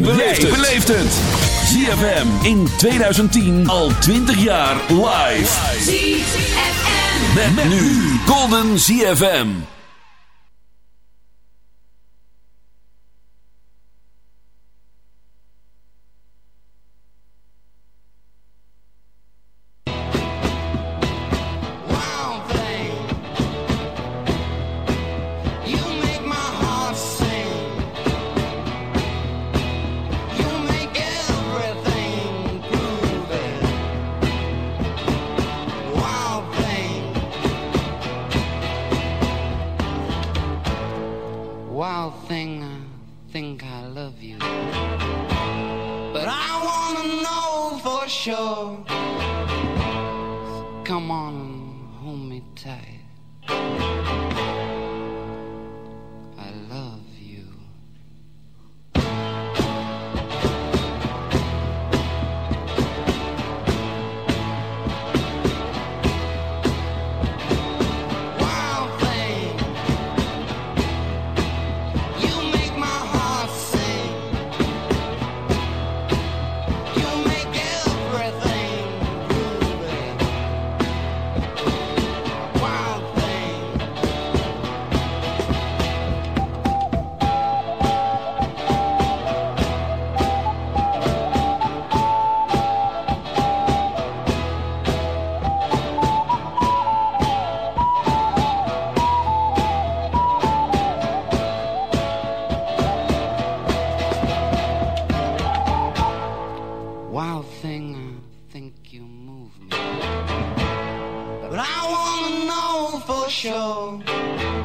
jij beleeft het. ZFM in 2010 al 20 jaar live. ZFM. Met, met nu Golden ZFM. Beautiful show.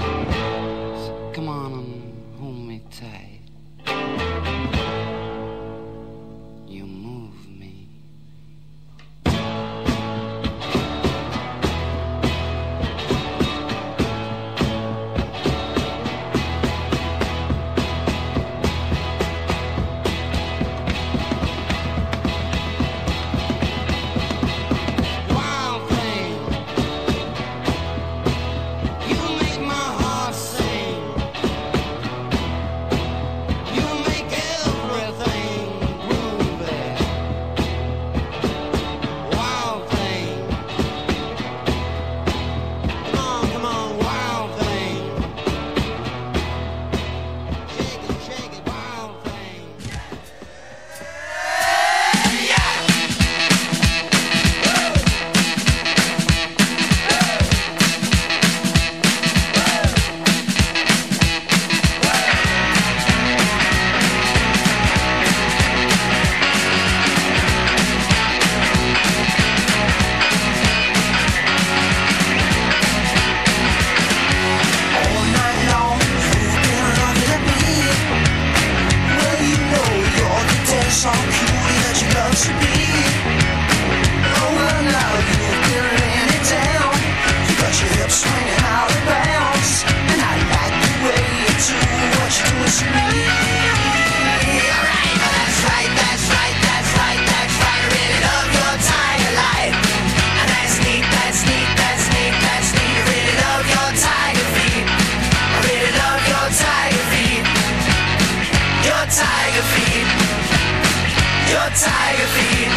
tiger feet.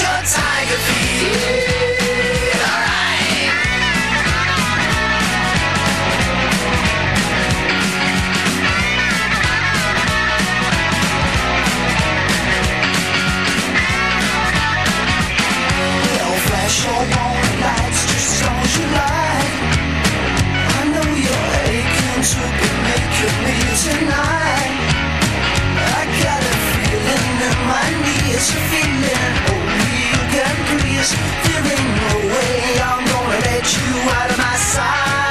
Your tiger feet. it's a feeling only you can please. There ain't no way I'm gonna let you out of my sight.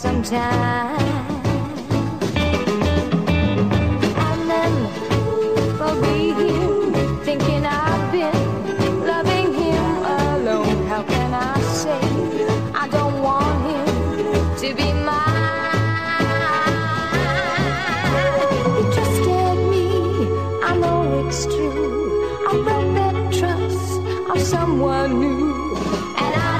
sometime. I remember thinking I've been loving him alone. How can I say I don't want him to be mine? He trusted me, I know it's true. I broke that trust of someone new, and I.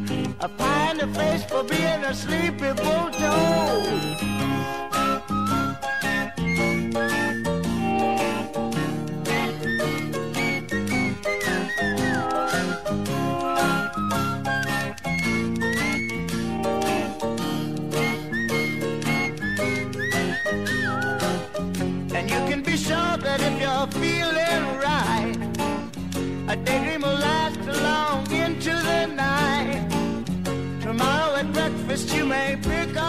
A pie in the face for being a sleepy bulldog. be sure that if you're feeling right, a daydream will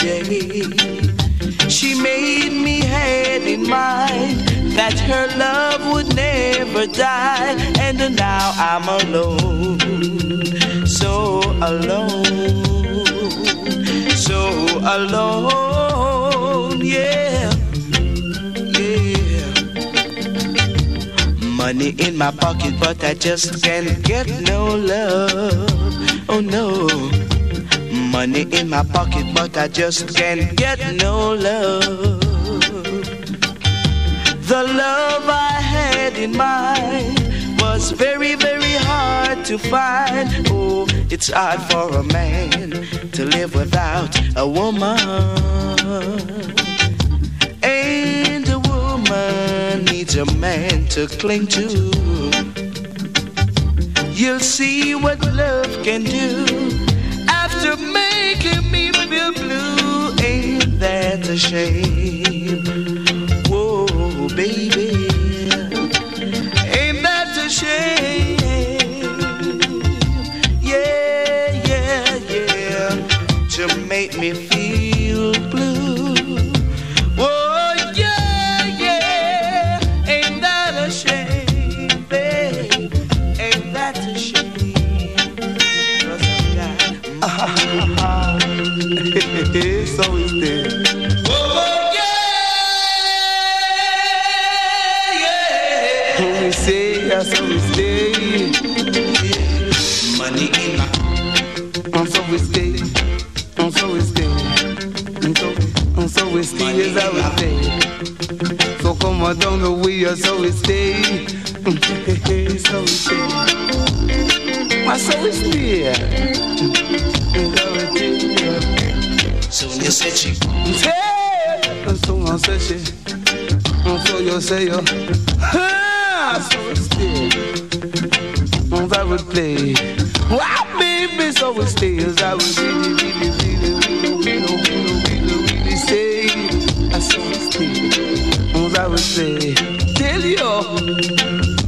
day. She made me had in mind that her love would never die. And now I'm alone, so alone, so alone, yeah, yeah. Money in my pocket, but I just can't get no love. Oh no. Money in my pocket, but I just can't get no love. The love I had in mind was very, very hard to find. Oh, it's hard for a man to live without a woman. And a woman needs a man to cling to. You'll see what love can do after making me feel blue. Ain't that a shame? Whoa, baby. Ain't that a shame? Yeah, yeah, yeah. To make me Come on the yeah, so we stay. so we stay. My soul is here. So you said she Hey, so I said she So you say you Ah, so it's still I would play Wow, baby, so it stays I would really, really, really, really, really, really, really, really say I so it's still I would say Tell you.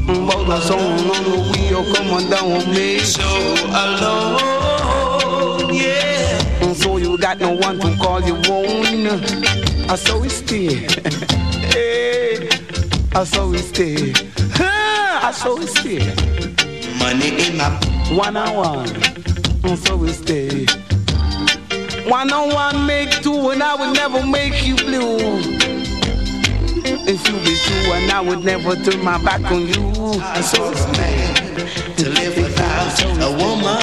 About the song on the wheel coming down on me So alone, yeah. So you got no one to call you own. I saw it stay. Hey, I saw it stay. I saw it stay. Money in my one on one So it stay. One on one make two and I will never make you blue if you be true and I would never turn my back on you. I'm so mad to live without a woman.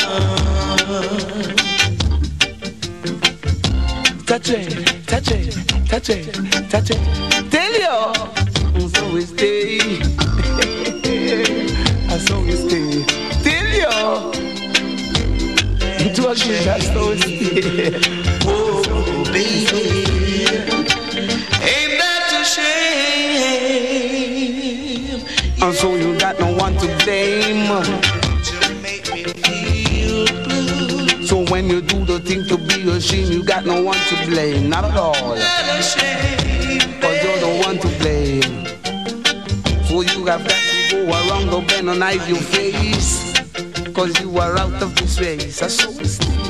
Touch it, touch it, touch it, touch it. Tell you I'm so we stay I saw we stay Tell you To a kid that's so Oh baby so you got no one to blame. So when you do the thing to be ashamed, you got no one to blame. Not at all. Cause you're the one to blame. So you have got to go around the bend and hide your face. Cause you are out of this race. That's so it's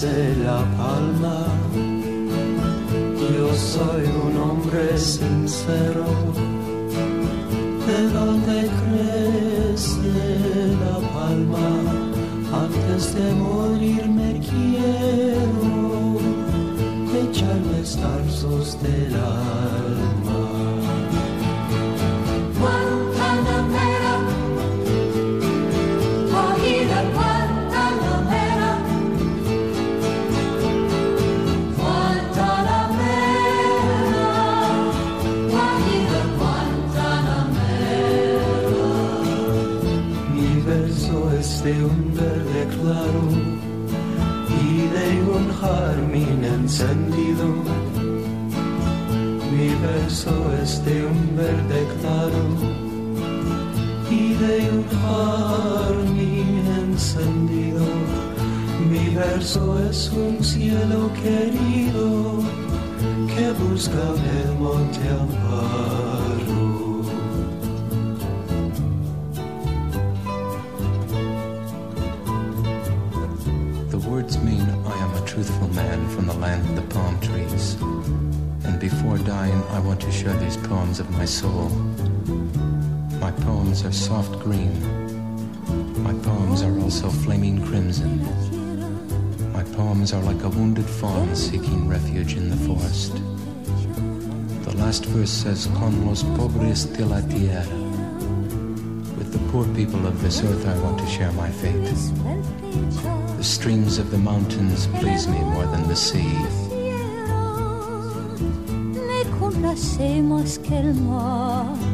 crece la palma. Yo soy un hombre sincero, de donde crece la palma. Antes de morir encendido. Mi verso es un cielo querido que busca el monte amparo. The words mean I am a truthful man from the land of the palm trees. And before dying, I want to share these poems of my soul. My poems are soft green. My poems are also flaming crimson. My poems are like a wounded fawn seeking refuge in the forest. The last verse says, Con los pobres de la tierra. With the poor people of this earth, I want to share my fate. The streams of the mountains please me more than the sea. Que el mar.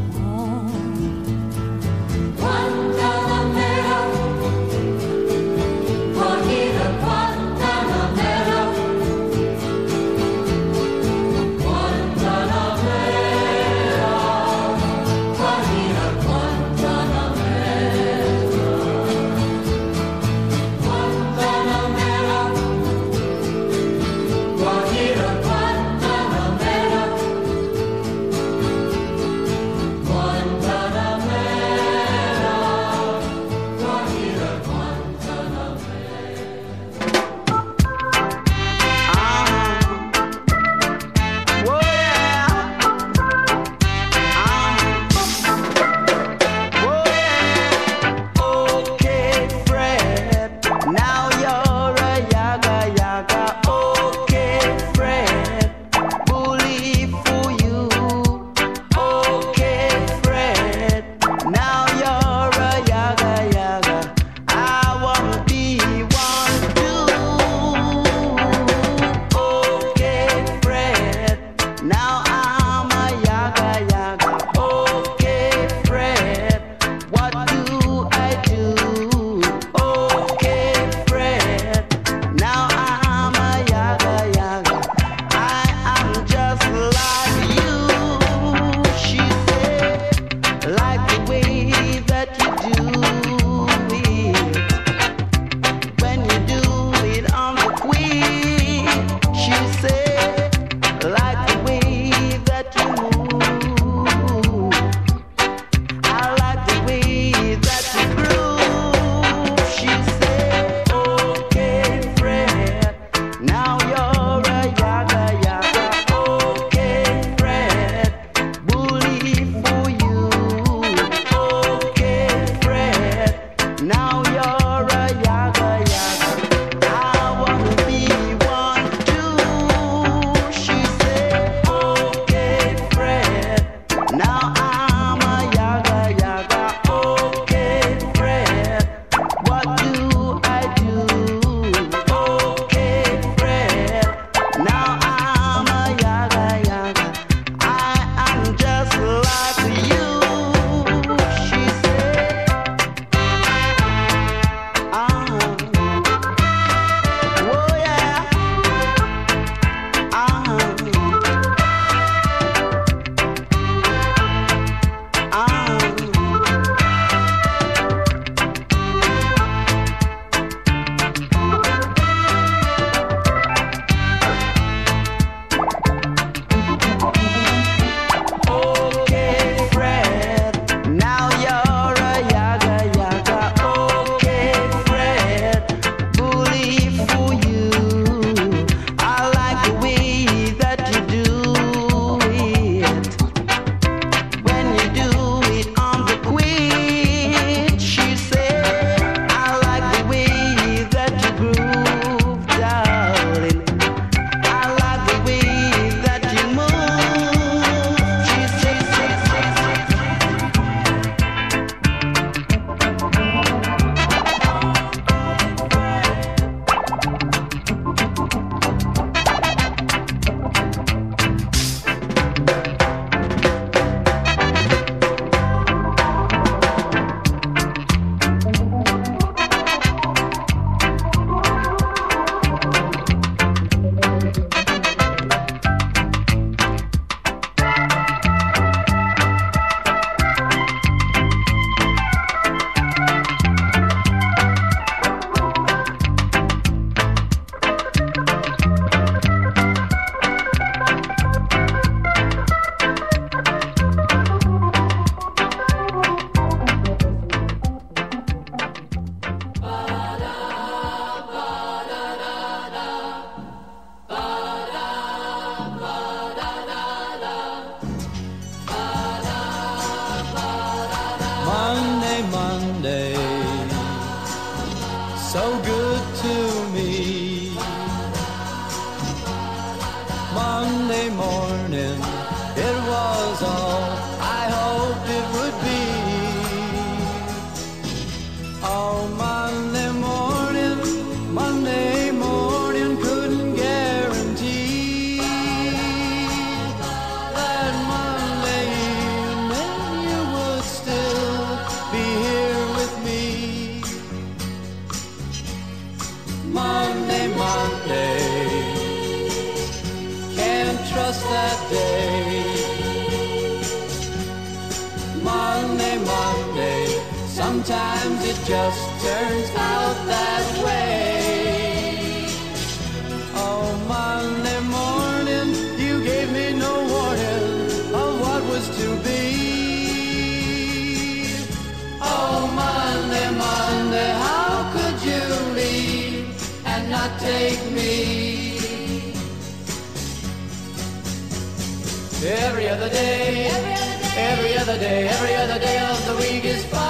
day. Every other day. Every other day. Every other day of the week is fine.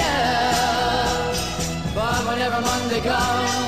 Yeah. But whenever Monday comes.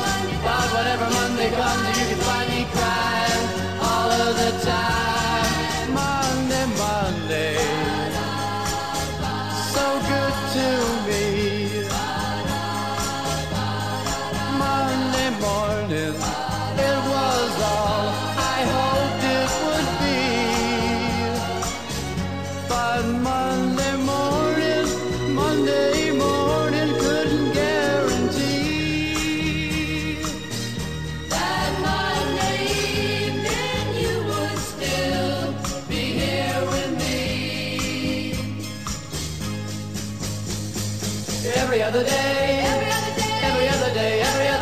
every other day, every other day, every other day, every other day.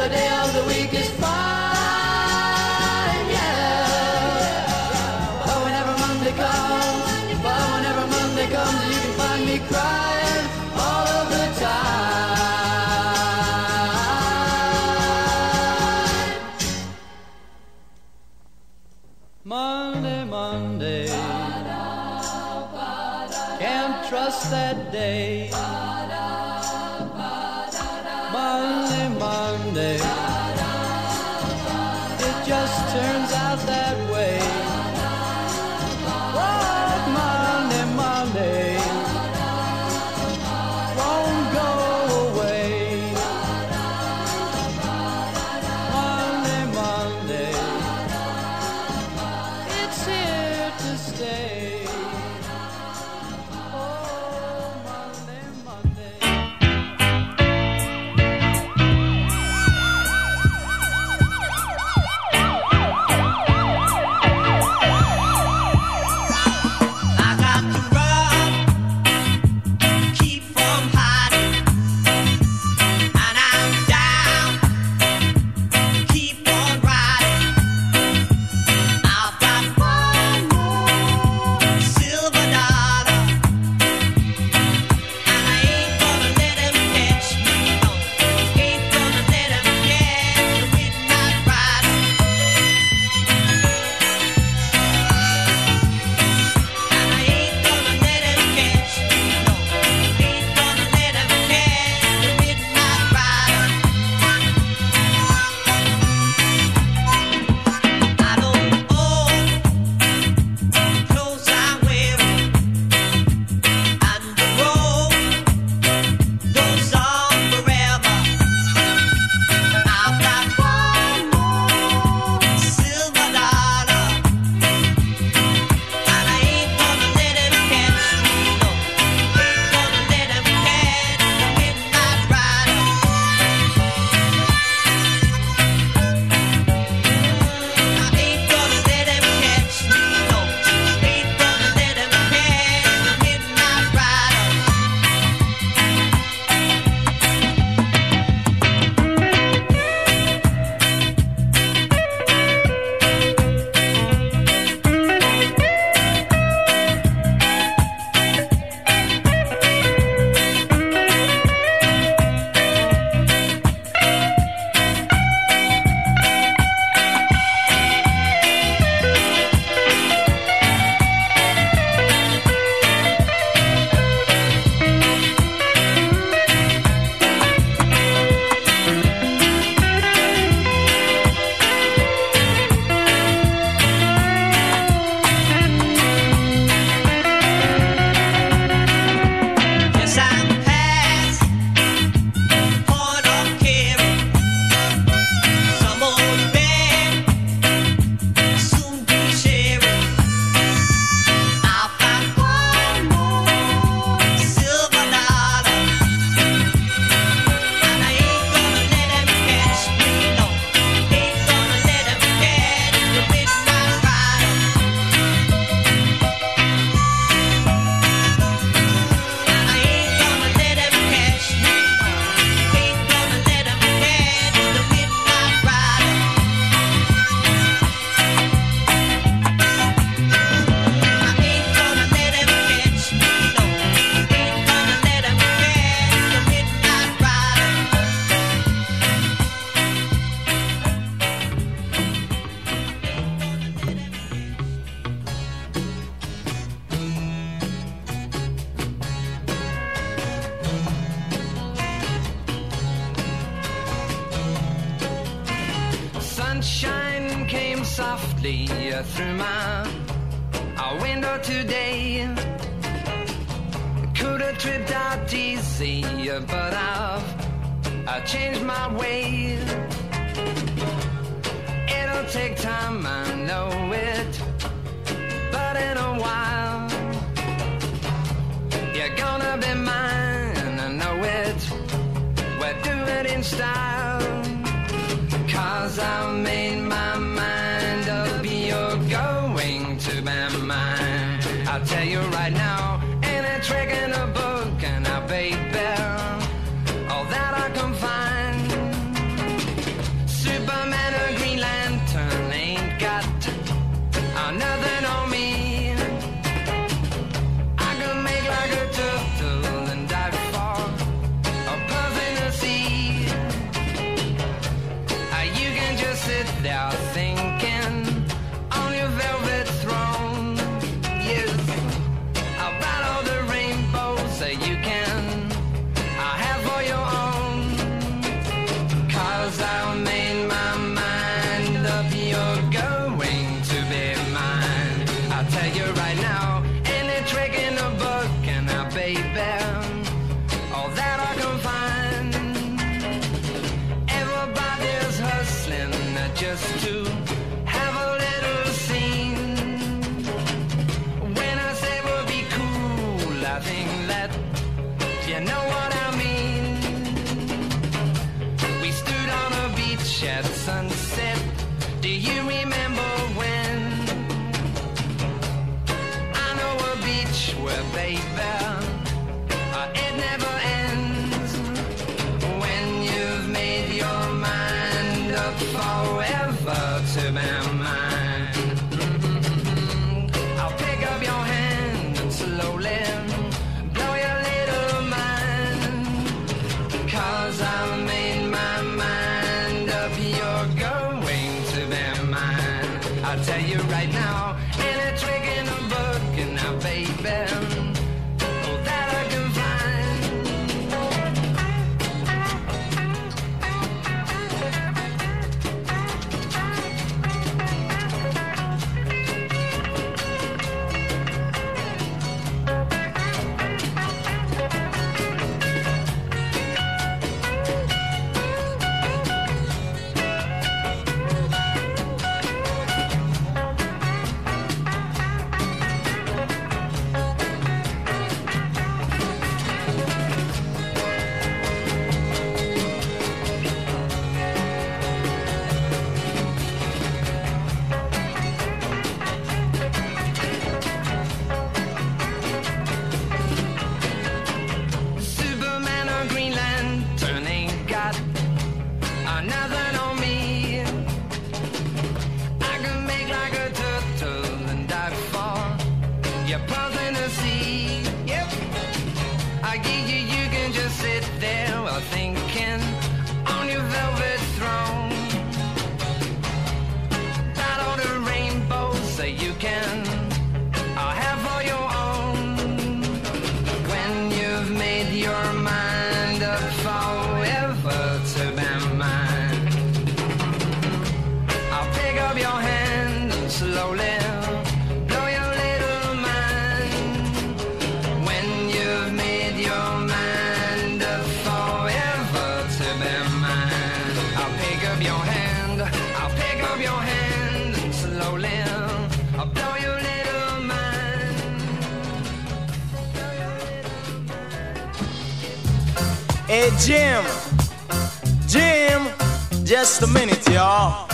Just a minute, y'all.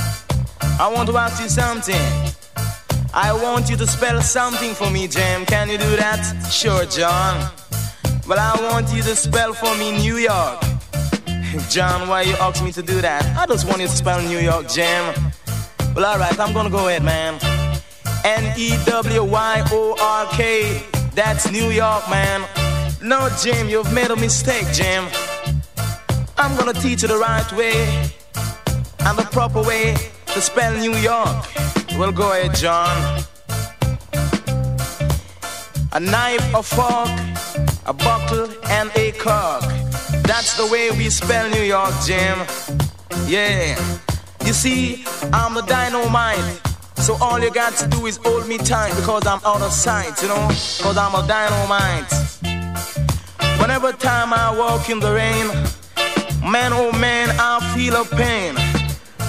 I want to ask you something. I want you to spell something for me, Jim. Can you do that? Sure, John. But I want you to spell for me New York. John, why you ask me to do that? I just want you to spell New York, Jim. Well, alright, I'm gonna go ahead, man. N E W Y O R K. That's New York, man. No, Jim, you've made a mistake, Jim. I'm gonna teach you the right way and the proper way to spell New York. Well, go ahead, John. A knife, a fork, a bottle, and a cork. That's the way we spell New York, Jim. Yeah. You see, I'm the dynamite. So all you got to do is hold me tight because I'm out of sight, you know? Cause I'm a dynamite. Whenever time I walk in the rain, man oh man, I feel a pain.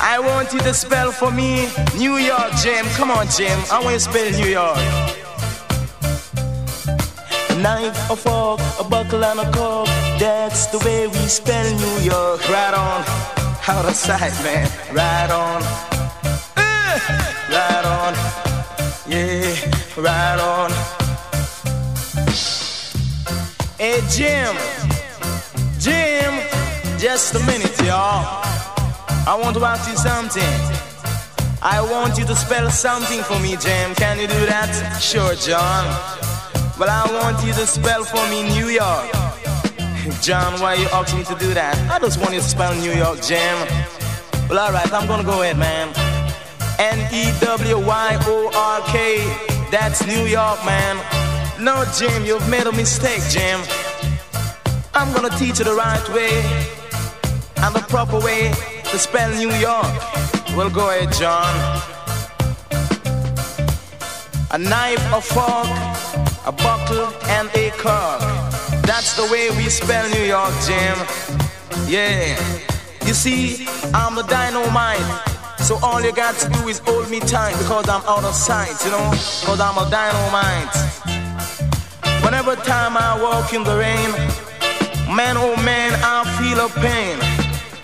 I want you to spell for me New York, Jim. Come on, Jim. I want you to spell New York. A knife, a fork, a buckle, and a cork. That's the way we spell New York. Right on. Out of sight, man. Right on. Uh, right on. Yeah, right on. Hey, Jim. Jim. Just a minute, y'all. I want to ask you something. I want you to spell something for me, Jim. Can you do that? Sure, John. Well, I want you to spell for me New York. John, why are you asking me to do that? I just want you to spell New York, Jim. Well, alright, I'm gonna go ahead, man. N-E-W-Y-O-R-K. That's New York, man. No, Jim, you've made a mistake, Jim. I'm gonna teach you the right way and the proper way to spell New York. Well, go ahead, John. A knife, a fork, a bottle, and a cork. That's the way we spell New York, Jim. Yeah. You see, I'm the dynamite. So all you got to do is hold me tight because I'm out of sight, you know? Cause I'm a dynamite. Whenever time I walk in the rain, man oh man, I feel a pain.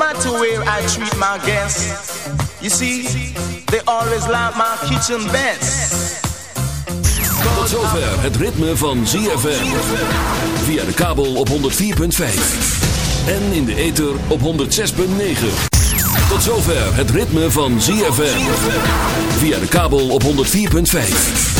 Matter where I treat my guests, you see, they always like my kitchen best. Tot zover het ritme van ZFM. Via de kabel op 104.5. En in de ether op 106.9. Tot zover het ritme van ZFM. Via de kabel op 104.5.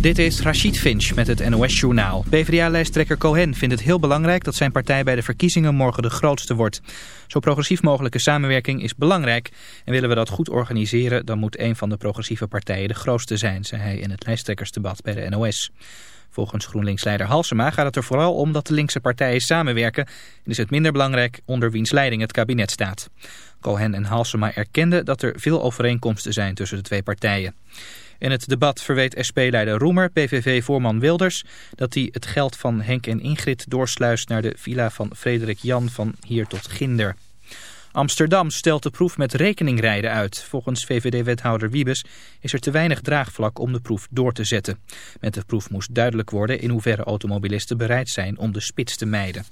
Dit is Rachid Finch met het NOS-journaal. PvdA-lijsttrekker Cohen vindt het heel belangrijk dat zijn partij bij de verkiezingen morgen de grootste wordt. Zo progressief mogelijke samenwerking is belangrijk. En willen we dat goed organiseren, dan moet een van de progressieve partijen de grootste zijn, zei hij in het lijsttrekkersdebat bij de NOS. Volgens GroenLinks-leider Halsema gaat het er vooral om dat de linkse partijen samenwerken en is het minder belangrijk onder wiens leiding het kabinet staat. Cohen en Halsema erkenden dat er veel overeenkomsten zijn tussen de twee partijen. In het debat verweet SP-leider Roemer PVV-voorman Wilders dat hij het geld van Henk en Ingrid doorsluist naar de villa van Frederik Jan van hier tot Ginder. Amsterdam stelt de proef met rekeningrijden uit. Volgens VVD-wethouder Wiebes is er te weinig draagvlak om de proef door te zetten. Met de proef moest duidelijk worden in hoeverre automobilisten bereid zijn om de spits te mijden.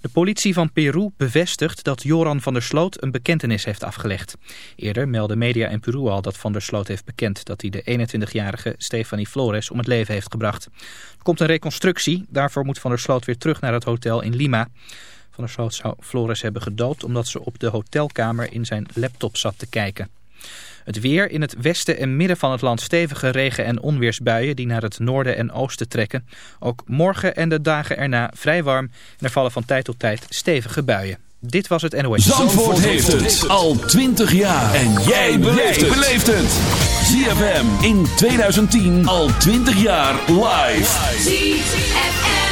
De politie van Peru bevestigt dat Joran van der Sloot een bekentenis heeft afgelegd. Eerder meldden media in Peru al dat van der Sloot heeft bekend dat hij de 21-jarige Stefanie Flores om het leven heeft gebracht. Er komt een reconstructie, daarvoor moet van der Sloot weer terug naar het hotel in Lima. Van der Sloot zou Flores hebben gedood omdat ze op de hotelkamer in zijn laptop zat te kijken. Het weer in het westen en midden van het land stevige regen- en onweersbuien die naar het noorden en oosten trekken. Ook morgen en de dagen erna vrij warm en er vallen van tijd tot tijd stevige buien. Dit was het NOS. Zandvoort heeft het al 20 jaar. En jij beleeft het. ZFM in 2010 al 20 jaar live. ZFM.